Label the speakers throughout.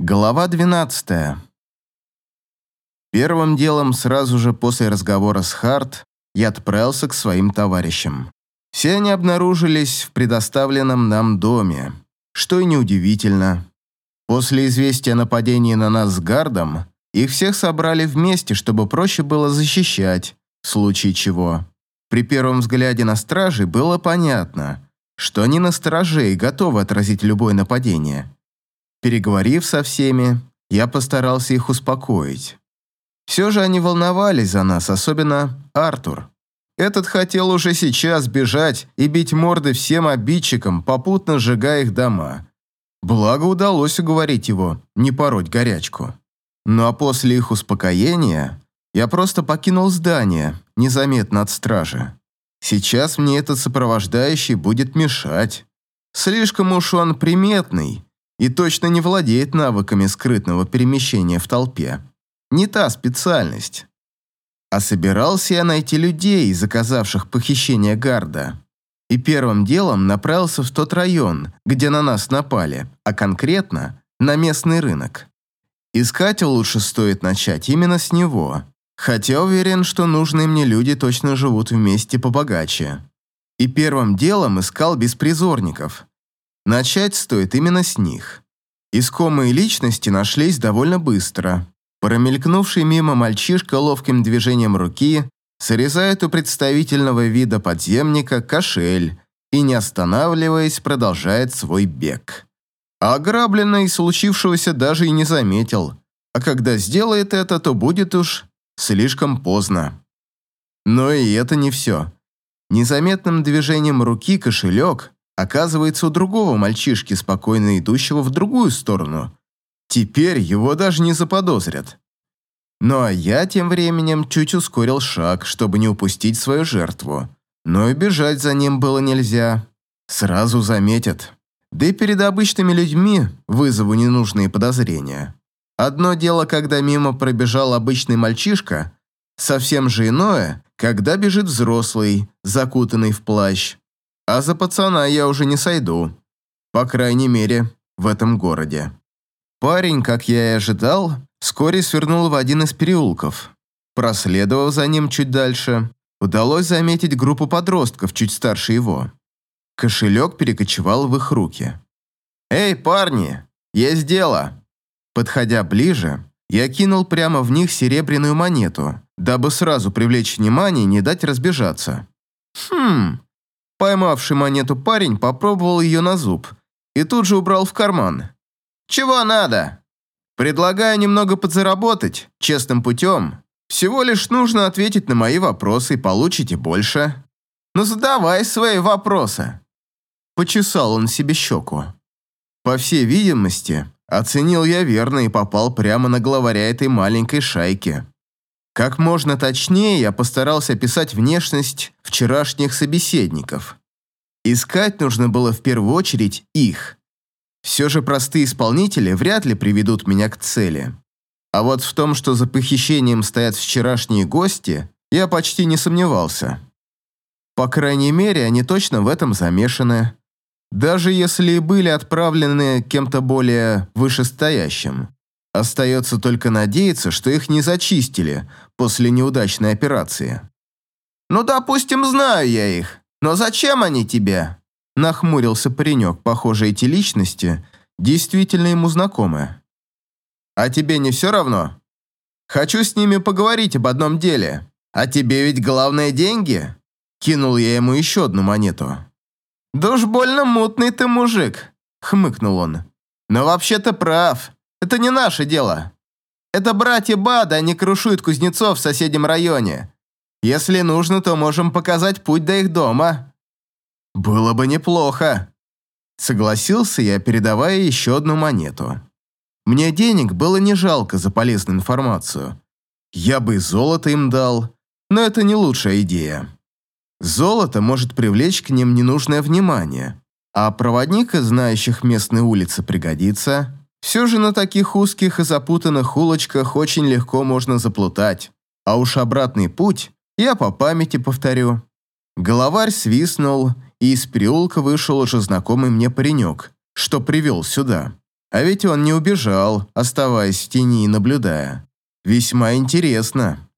Speaker 1: Глава 12. Первым делом, сразу же после разговора с Харт, я отправился к своим товарищам. Все они обнаружились в предоставленном нам доме, что и неудивительно. После известия о нападении на нас с Гардом, их всех собрали вместе, чтобы проще было защищать, в случае чего. При первом взгляде на стражей было понятно, что они на страже и готовы отразить любое нападение. Переговорив со всеми, я постарался их успокоить. Все же они волновались за нас, особенно Артур. Этот хотел уже сейчас бежать и бить морды всем обидчикам, попутно сжигая их дома. Благо удалось уговорить его не пороть горячку. Ну а после их успокоения я просто покинул здание, незаметно от стражи. Сейчас мне этот сопровождающий будет мешать. Слишком уж он приметный, и точно не владеет навыками скрытного перемещения в толпе. Не та специальность. А собирался я найти людей, заказавших похищение гарда. И первым делом направился в тот район, где на нас напали, а конкретно на местный рынок. Искать лучше стоит начать именно с него, хотя уверен, что нужные мне люди точно живут вместе побогаче. И первым делом искал беспризорников, Начать стоит именно с них. Искомые личности нашлись довольно быстро. Промелькнувший мимо мальчишка ловким движением руки срезает у представительного вида подземника кошель и, не останавливаясь, продолжает свой бег. А ограбленный случившегося даже и не заметил, а когда сделает это, то будет уж слишком поздно. Но и это не все. Незаметным движением руки кошелек оказывается у другого мальчишки, спокойно идущего в другую сторону. Теперь его даже не заподозрят. Ну а я тем временем чуть ускорил шаг, чтобы не упустить свою жертву. Но и бежать за ним было нельзя. Сразу заметят. Да и перед обычными людьми вызову ненужные подозрения. Одно дело, когда мимо пробежал обычный мальчишка, совсем же иное, когда бежит взрослый, закутанный в плащ. А за пацана я уже не сойду. По крайней мере, в этом городе. Парень, как я и ожидал, вскоре свернул в один из переулков. Проследовав за ним чуть дальше, удалось заметить группу подростков чуть старше его. Кошелек перекочевал в их руки. «Эй, парни, есть дело!» Подходя ближе, я кинул прямо в них серебряную монету, дабы сразу привлечь внимание и не дать разбежаться. «Хм, Поймавший монету парень попробовал ее на зуб и тут же убрал в карман. «Чего надо?» «Предлагаю немного подзаработать, честным путем. Всего лишь нужно ответить на мои вопросы и получите больше. Ну задавай свои вопросы». Почесал он себе щеку. По всей видимости, оценил я верно и попал прямо на главаря этой маленькой шайки. Как можно точнее я постарался описать внешность вчерашних собеседников. Искать нужно было в первую очередь их. Все же простые исполнители вряд ли приведут меня к цели. А вот в том, что за похищением стоят вчерашние гости, я почти не сомневался. По крайней мере, они точно в этом замешаны. Даже если и были отправлены кем-то более вышестоящим. Остается только надеяться, что их не зачистили после неудачной операции. «Ну, допустим, знаю я их, но зачем они тебе?» Нахмурился паренек, похоже, эти личности действительно ему знакомы. «А тебе не все равно? Хочу с ними поговорить об одном деле. А тебе ведь главное деньги?» Кинул я ему еще одну монету. «Да уж больно мутный ты мужик», — хмыкнул он. «Но вообще-то прав. Это не наше дело. Это братья Бада, они крушуют кузнецов в соседнем районе. Если нужно, то можем показать путь до их дома». «Было бы неплохо», — согласился я, передавая еще одну монету. Мне денег было не жалко за полезную информацию. Я бы и золото им дал, но это не лучшая идея. Золото может привлечь к ним ненужное внимание, а проводник, знающих местные улицы, пригодится. Все же на таких узких и запутанных улочках очень легко можно заплутать. А уж обратный путь я по памяти повторю. Головарь свистнул, и из переулка вышел уже знакомый мне паренек, что привел сюда. А ведь он не убежал, оставаясь в тени и наблюдая. Весьма интересно.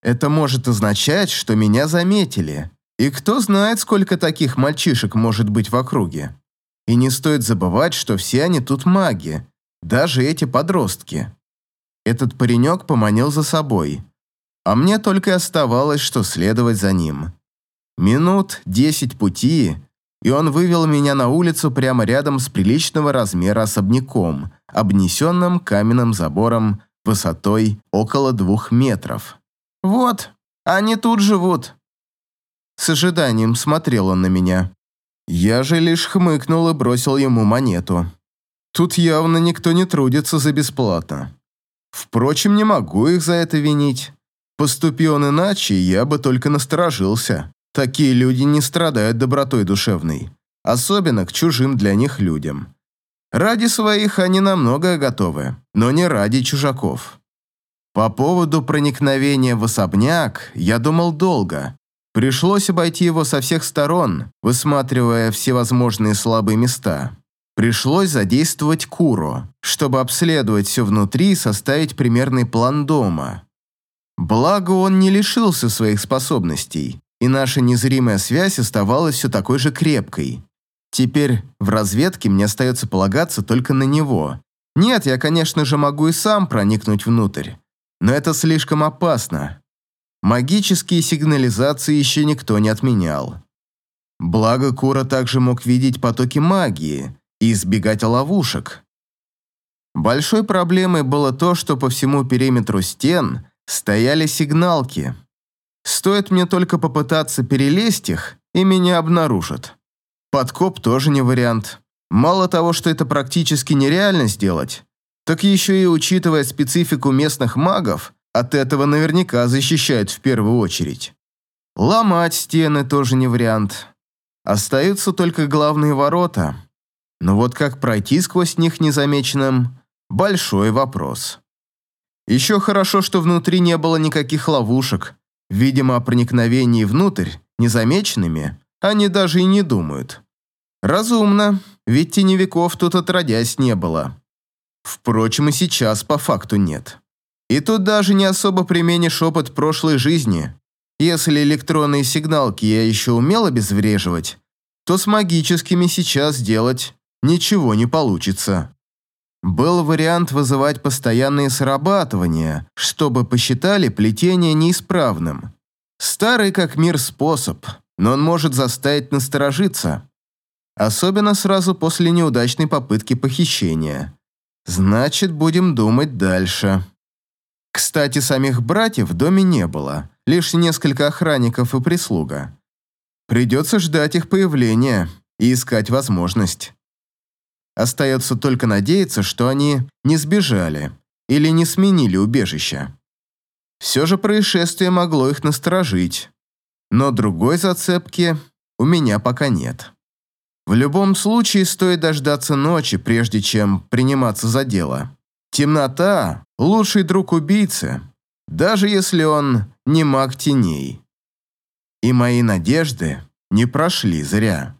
Speaker 1: Это может означать, что меня заметили. И кто знает, сколько таких мальчишек может быть в округе. И не стоит забывать, что все они тут маги, даже эти подростки. Этот паренек поманил за собой, а мне только и оставалось, что следовать за ним. Минут десять пути, и он вывел меня на улицу прямо рядом с приличного размера особняком, обнесенным каменным забором высотой около двух метров. «Вот, они тут живут». С ожиданием смотрел он на меня. Я же лишь хмыкнул и бросил ему монету. Тут явно никто не трудится за бесплатно. Впрочем, не могу их за это винить. Поступи он иначе, я бы только насторожился. Такие люди не страдают добротой душевной, особенно к чужим для них людям. Ради своих они на многое готовы, но не ради чужаков. По поводу проникновения в особняк я думал долго. Пришлось обойти его со всех сторон, высматривая всевозможные слабые места. Пришлось задействовать Куру, чтобы обследовать все внутри и составить примерный план дома. Благо, он не лишился своих способностей, и наша незримая связь оставалась все такой же крепкой. Теперь в разведке мне остается полагаться только на него. Нет, я, конечно же, могу и сам проникнуть внутрь, но это слишком опасно. Магические сигнализации еще никто не отменял. Благо, Кура также мог видеть потоки магии, и избегать ловушек. Большой проблемой было то, что по всему периметру стен стояли сигналки. Стоит мне только попытаться перелезть их, и меня обнаружат. Подкоп тоже не вариант. Мало того, что это практически нереально сделать, так еще и учитывая специфику местных магов, от этого наверняка защищают в первую очередь. Ломать стены тоже не вариант. Остаются только главные ворота, но вот как пройти сквозь них незамеченным – большой вопрос. Еще хорошо, что внутри не было никаких ловушек. Видимо, о проникновении внутрь незамеченными они даже и не думают. Разумно, ведь теневиков тут отродясь не было. Впрочем, и сейчас по факту нет. И тут даже не особо применишь опыт прошлой жизни. Если электронные сигналки я еще умел обезвреживать, то с магическими сейчас делать ничего не получится. Был вариант вызывать постоянные срабатывания, чтобы посчитали плетение неисправным. Старый как мир способ, но он может заставить насторожиться. Особенно сразу после неудачной попытки похищения. Значит, будем думать дальше. Кстати, самих братьев в доме не было, лишь несколько охранников и прислуга. Придется ждать их появления и искать возможность. Остается только надеяться, что они не сбежали или не сменили убежище. Все же происшествие могло их насторожить, но другой зацепки у меня пока нет. В любом случае стоит дождаться ночи, прежде чем приниматься за дело. Темнота – лучший друг убийцы, даже если он не маг теней. И мои надежды не прошли зря.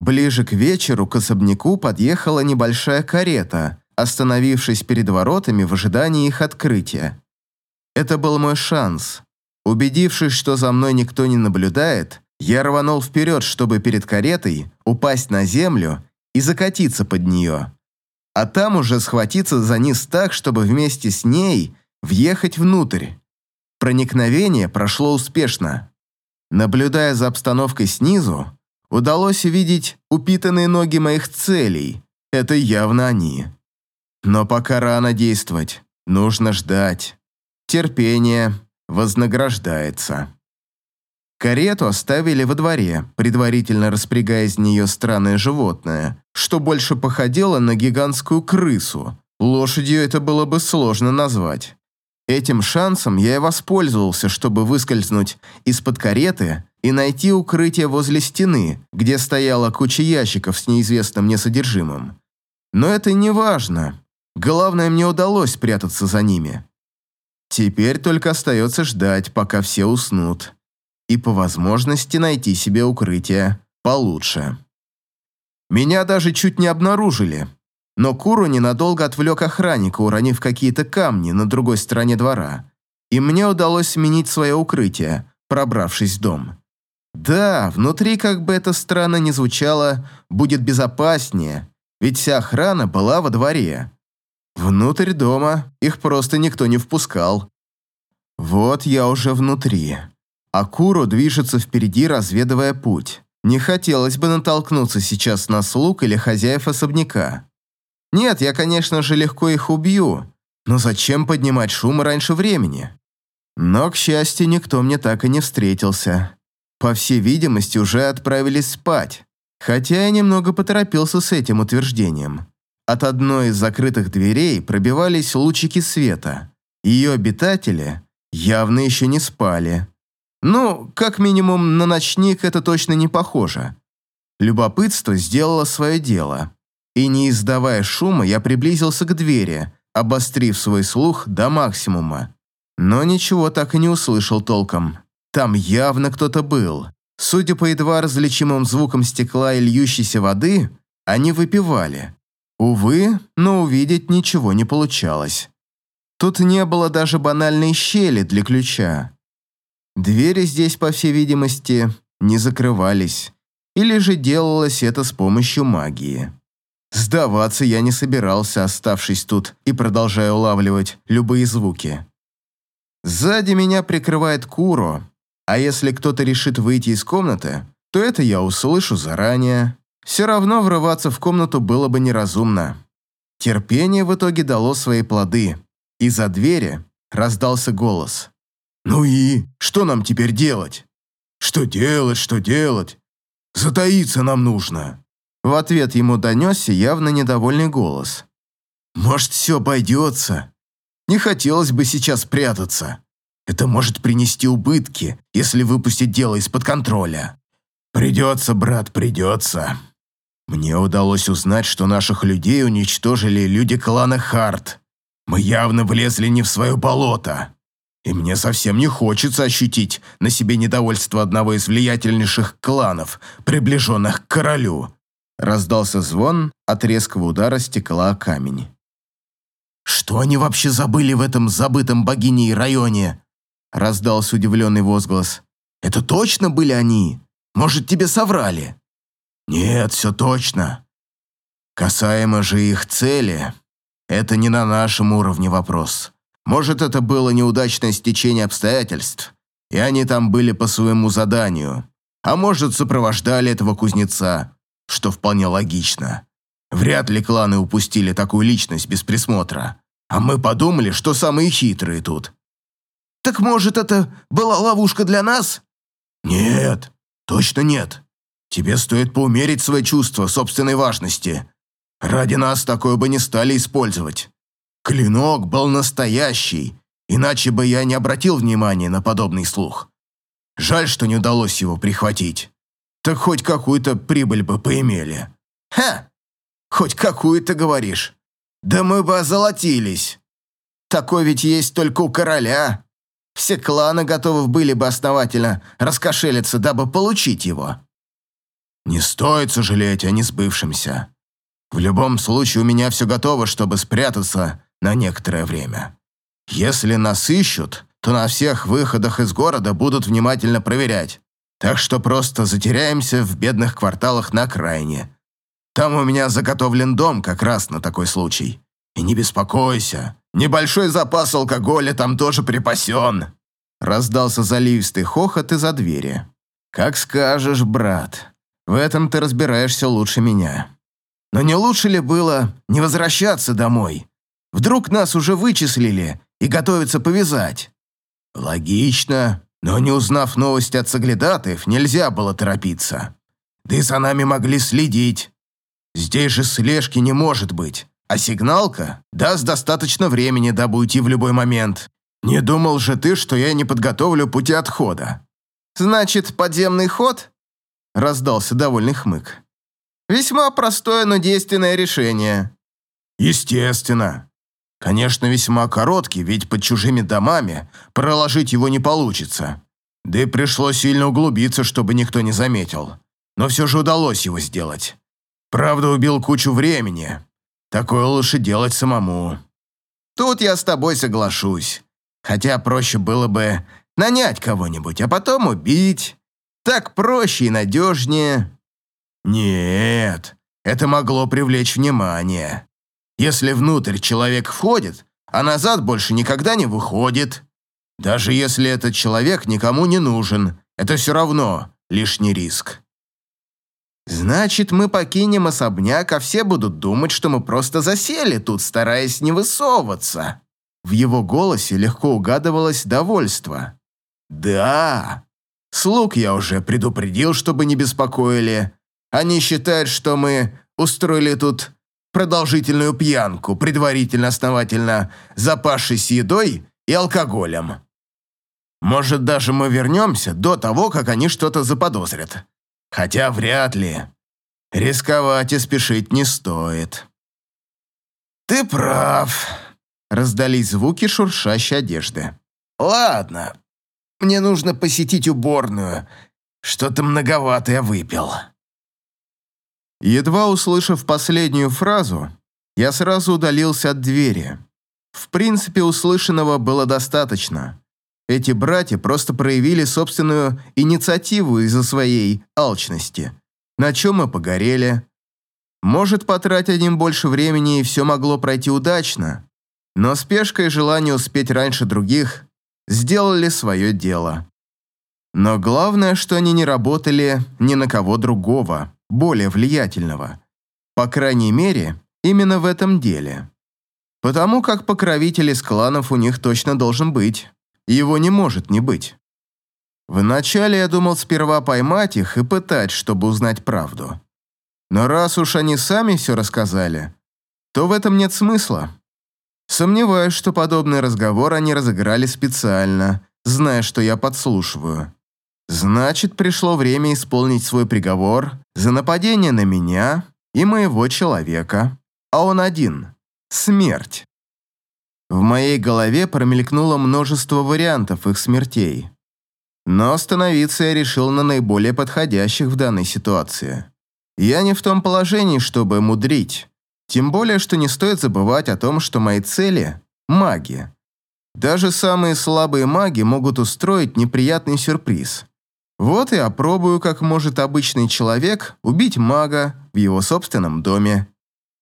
Speaker 1: Ближе к вечеру к особняку подъехала небольшая карета, остановившись перед воротами в ожидании их открытия. Это был мой шанс. Убедившись, что за мной никто не наблюдает, я рванул вперед, чтобы перед каретой упасть на землю и закатиться под нее. А там уже схватиться за низ так, чтобы вместе с ней въехать внутрь. Проникновение прошло успешно. Наблюдая за обстановкой снизу, удалось увидеть упитанные ноги моих целей. Это явно они. Но пока рано действовать, нужно ждать. Терпение вознаграждается. Карету оставили во дворе, предварительно распрягая из нее странное животное, что больше походило на гигантскую крысу. Лошадью это было бы сложно назвать. Этим шансом я и воспользовался, чтобы выскользнуть из-под кареты и найти укрытие возле стены, где стояла куча ящиков с неизвестным мне содержимым. Но это не важно. Главное, мне удалось спрятаться за ними. Теперь только остается ждать, пока все уснут. И по возможности найти себе укрытие получше. Меня даже чуть не обнаружили. но Куру ненадолго отвлек охранника, уронив какие-то камни на другой стороне двора. И мне удалось сменить свое укрытие, пробравшись в дом. Да, внутри, как бы это странно ни звучало, будет безопаснее, ведь вся охрана была во дворе. Внутрь дома их просто никто не впускал. Вот я уже внутри. Акуру движется впереди, разведывая путь. Не хотелось бы натолкнуться сейчас на слуг или хозяев особняка. Нет, я, конечно же, легко их убью, но зачем поднимать шум раньше времени? Но, к счастью, никто мне так и не встретился. По всей видимости, уже отправились спать, хотя я немного поторопился с этим утверждением. От одной из закрытых дверей пробивались лучики света. Ее обитатели явно еще не спали. Ну, как минимум, на ночник это точно не похоже. Любопытство сделало свое дело. И не издавая шума, я приблизился к двери, обострив свой слух до максимума. Но ничего так и не услышал толком. Там явно кто-то был. Судя по едва различимым звукам стекла и льющейся воды, они выпивали. Увы, но увидеть ничего не получалось. Тут не было даже банальной щели для ключа. Двери здесь, по всей видимости, не закрывались. Или же делалось это с помощью магии. Сдаваться я не собирался, оставшись тут и продолжая улавливать любые звуки. Сзади меня прикрывает Куро, а если кто-то решит выйти из комнаты, то это я услышу заранее. Все равно врываться в комнату было бы неразумно. Терпение в итоге дало свои плоды. Из-за двери раздался голос.
Speaker 2: «Ну и что нам теперь делать? Что делать, что делать? Затаиться нам нужно».
Speaker 1: В ответ ему донесся явно недовольный голос.
Speaker 2: «Может, все обойдется? Не хотелось бы сейчас прятаться. Это может принести убытки, если выпустить дело из-под контроля. Придется, брат, придется. Мне удалось узнать, что наших людей уничтожили люди клана Харт. Мы явно влезли не в свое болото. И мне совсем не хочется ощутить на себе недовольство одного из влиятельнейших кланов, приближенных к королю.
Speaker 1: Раздался звон, от резкого удара стекла камень.
Speaker 2: «Что они вообще забыли в этом забытом богиней районе?» Раздался удивленный возглас. «Это точно были они? Может, тебе соврали?» «Нет, все точно. Касаемо же их цели, это не на нашем уровне вопрос. Может, это было неудачное стечение обстоятельств, и они там были по своему заданию, а может, сопровождали этого кузнеца, что вполне логично. Вряд ли кланы упустили такую личность без присмотра. А мы подумали, что самые хитрые тут. Так может, это была ловушка для нас? Нет, точно нет. Тебе стоит поумерить свои чувства собственной важности. Ради нас такое бы не стали использовать. Клинок был настоящий, иначе бы я не обратил внимания на подобный слух. Жаль, что не удалось его прихватить. Так хоть какую-то прибыль бы поимели. Ха! Хоть какую-то говоришь. Да мы бы озолотились. Такой ведь есть только у короля. Все кланы готовы были бы основательно раскошелиться, дабы получить его. Не стоит сожалеть о несбывшемся. В любом случае у меня все готово, чтобы спрятаться на некоторое время. Если нас ищут, то на всех выходах из города будут внимательно проверять. Так что просто затеряемся в бедных кварталах на окраине. Там у меня заготовлен дом как раз на такой случай. И не беспокойся, небольшой запас алкоголя там тоже припасен».
Speaker 1: Раздался заливистый хохот из-за двери. «Как скажешь, брат. В этом ты разбираешься лучше меня. Но не лучше ли было не возвращаться домой? Вдруг нас уже вычислили и готовятся повязать?»
Speaker 2: «Логично, но не узнав новости от соглядатаев, нельзя было торопиться. Да и за нами могли следить. Здесь же слежки не может быть. А сигналка даст достаточно времени, дабы уйти в любой момент. Не думал же ты, что я не подготовлю пути отхода?»
Speaker 1: «Значит, подземный ход?» – раздался довольный хмык. «Весьма простое, но действенное решение».
Speaker 2: «Естественно. Конечно, весьма короткий, ведь под чужими домами проложить его не получится. Да и пришлось сильно углубиться, чтобы никто не заметил. Но все же удалось его сделать. Правда, убил кучу времени, Такое лучше делать самому. Тут я с тобой соглашусь. Хотя проще было бы нанять кого-нибудь, а потом убить. Так проще и надежнее. Нет, это могло привлечь внимание. Если внутрь человек входит, а назад больше никогда не выходит. Даже если этот человек никому не нужен, это все равно лишний риск. Значит, мы покинем особняк, а все будут думать, что мы просто засели тут, стараясь не высовываться. В его голосе легко угадывалось довольство. Да, слуг я уже предупредил, чтобы не беспокоили. Они считают, что мы устроили тут продолжительную пьянку, предварительно основательно запавшись едой и алкоголем. Может, даже мы вернемся до того, как они что-то заподозрят. Хотя вряд ли. Рисковать и спешить не стоит. «Ты прав», — раздались звуки шуршащей одежды. «Ладно, мне нужно посетить уборную. Что-то многовато я выпил».
Speaker 1: Едва услышав последнюю фразу, я сразу удалился от двери. В принципе, услышанного было достаточно. Эти братья просто проявили собственную инициативу из-за своей алчности. На чем мы погорели. Может, потратить им больше времени и все могло пройти удачно. Но спешка и желание успеть раньше других сделали свое дело. Но главное, что они не работали ни на кого другого, более влиятельного. По крайней мере, именно в этом деле. Потому как покровитель из кланов у них точно должен быть. Его не может не быть. Вначале я думал сперва поймать их и пытать, чтобы узнать правду. Но раз уж они сами все рассказали, то в этом нет смысла. Сомневаюсь, что подобный разговор они разыграли специально, зная, что я подслушиваю. Значит, пришло время исполнить свой приговор за нападение на меня и моего человека. А он один – смерть. В моей голове промелькнуло множество вариантов их смертей. Но остановиться я решил на наиболее подходящих в данной ситуации. Я не в том положении, чтобы мудрить. Тем более, что не стоит забывать о том, что мои цели – маги. Даже самые слабые маги могут устроить неприятный сюрприз. Вот и опробую, как может обычный человек убить мага в его собственном доме.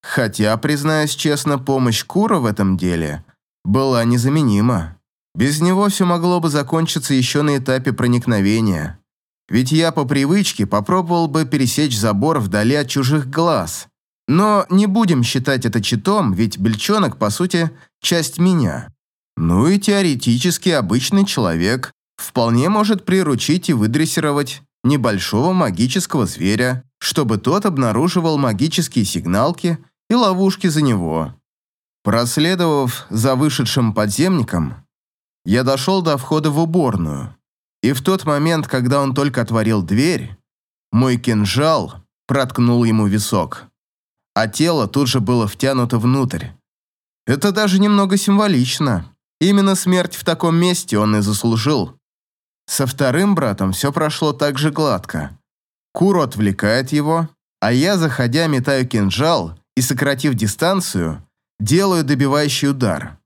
Speaker 1: Хотя, признаюсь честно, помощь Кура в этом деле была незаменима. Без него все могло бы закончиться еще на этапе проникновения. Ведь я по привычке попробовал бы пересечь забор вдали от чужих глаз. Но не будем считать это читом, ведь бельчонок, по сути, часть меня. Ну и теоретически обычный человек вполне может приручить и выдрессировать небольшого магического зверя, чтобы тот обнаруживал магические сигналки и ловушки за него. Проследовав за вышедшим подземником, я дошел до входа в уборную, и в тот момент, когда он только отворил дверь, мой кинжал проткнул ему висок, а тело тут же было втянуто внутрь. Это даже немного символично. Именно смерть в таком месте он и заслужил. Со вторым братом все прошло так же гладко. Куру отвлекает его, а я, заходя, метаю кинжал и, сократив дистанцию, делаю добивающий удар.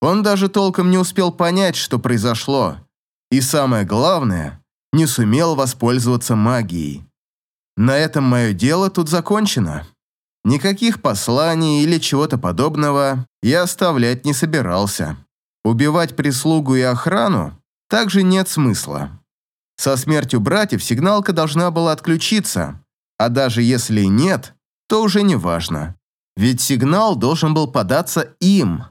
Speaker 1: Он даже толком не успел понять, что произошло. И самое главное, не сумел воспользоваться магией. На этом мое дело тут закончено. Никаких посланий или чего-то подобного я оставлять не собирался. Убивать прислугу и охрану также нет смысла. Со смертью братьев сигналка должна была отключиться, а даже если нет, то уже не важно. Ведь сигнал должен был податься им.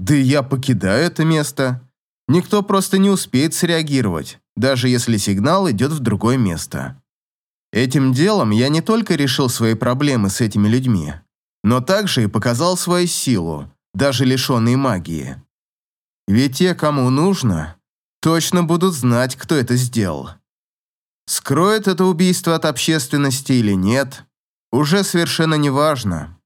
Speaker 1: Да и я покидаю это место. Никто просто не успеет среагировать, даже если сигнал идет в другое место. Этим делом я не только решил свои проблемы с этими людьми, но также и показал свою силу, даже лишенной магии. Ведь те, кому нужно, точно будут знать, кто это сделал. Скроет это убийство от общественности или нет, уже совершенно неважно.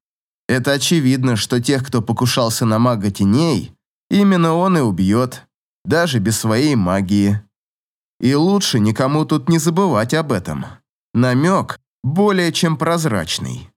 Speaker 1: Это очевидно, что тех, кто покушался на мага теней, именно он и убьет, даже без своей магии. И лучше никому тут не забывать об этом. Намек более чем прозрачный.